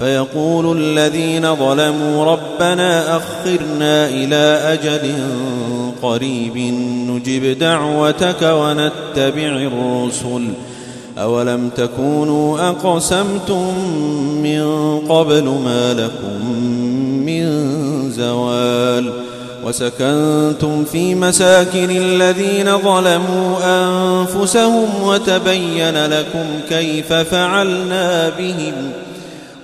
فيقول الذين ظلموا ربنا أخرنا إلى أجل قريب نجب دعوتك ونتبع الرسل. أولم تكونوا أقسمتم من قبل ما لكم من زوال وسكنتم في مساكن الذين ظلموا أنفسهم وتبين لكم كيف فعلنا بهم ۖ